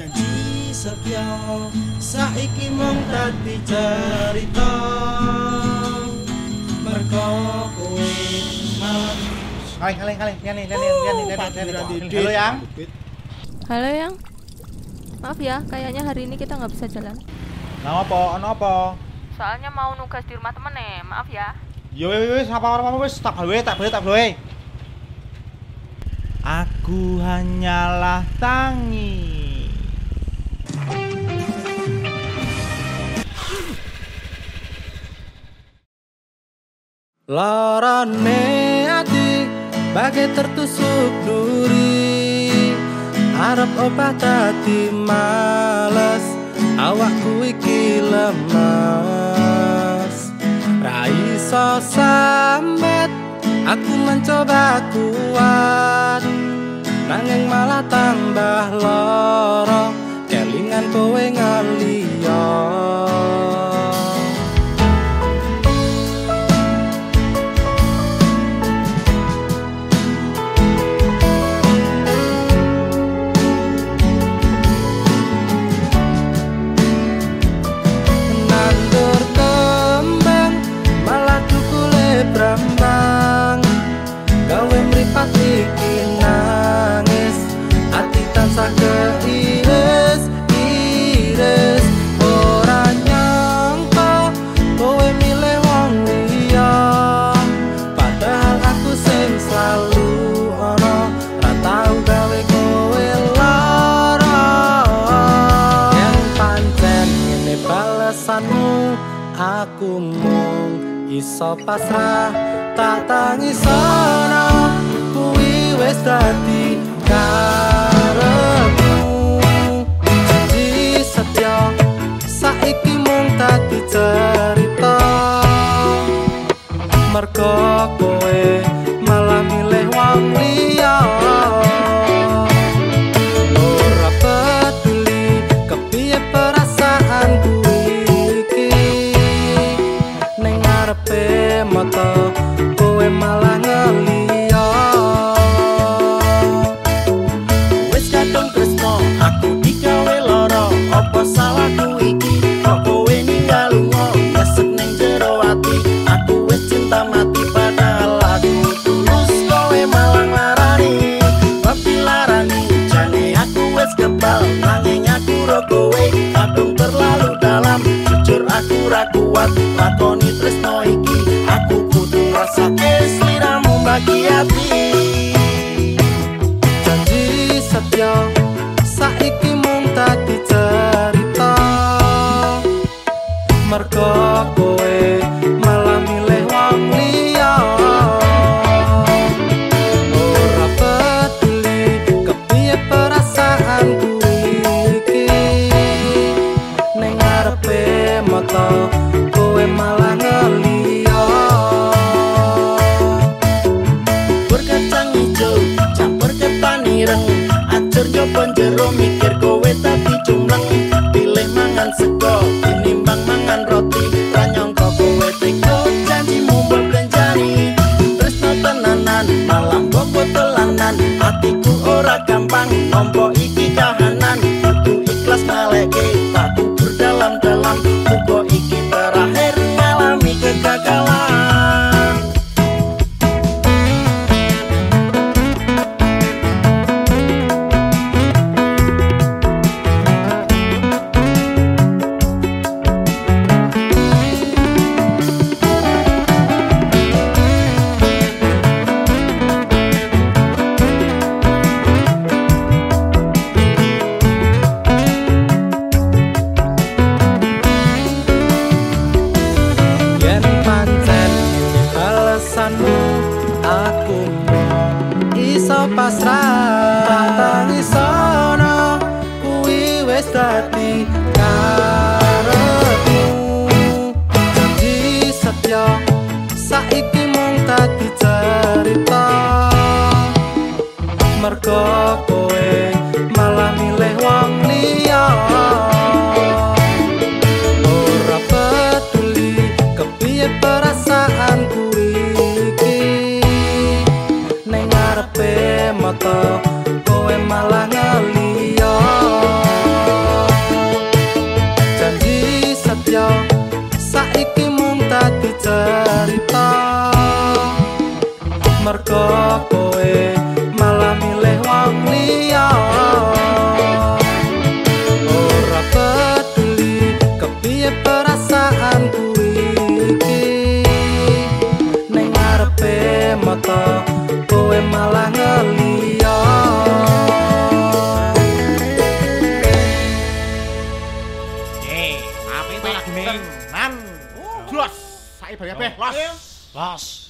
janji setia saiki mung tadi cerita mergo kowe malam kaleng kaleng kaleng. Liane liane liane liane halo yang. Halo yang. Maaf ya kayaknya hari ini kita nggak bisa jalan. Nah apa? Ano apa? Soalnya mau nugas di rumah temen nih maaf ya. Yo yo yo apa apa wis. Tak boleh, tak boleh, tak boleh Aku hanyalah tangi. Lorone ati bagai tertusuk duri Harap obat tadi males Awakku iki lemas. Raiso sambat Aku mencoba kuat. Nanging malah tambah loro Kelingan kowe ngeliat aku mung iso pasrah tak tangi ana kuwi wis dadi lakoni tresno iki aku kudu ngrasake sliramu bagi ati. Sergio me. Kowe malah milih wong liya ora peduli kepiye perasaan iki ning ngarepe mata kowe malah ngeliya Eh, apa itu lagi tenan? Jos, saiki bayar. Los. Los.